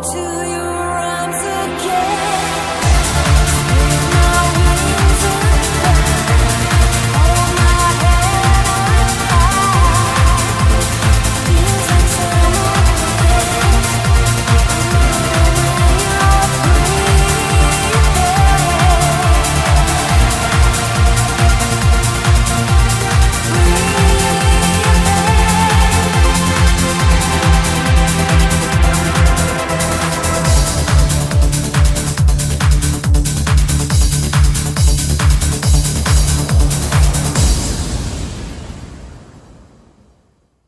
To you.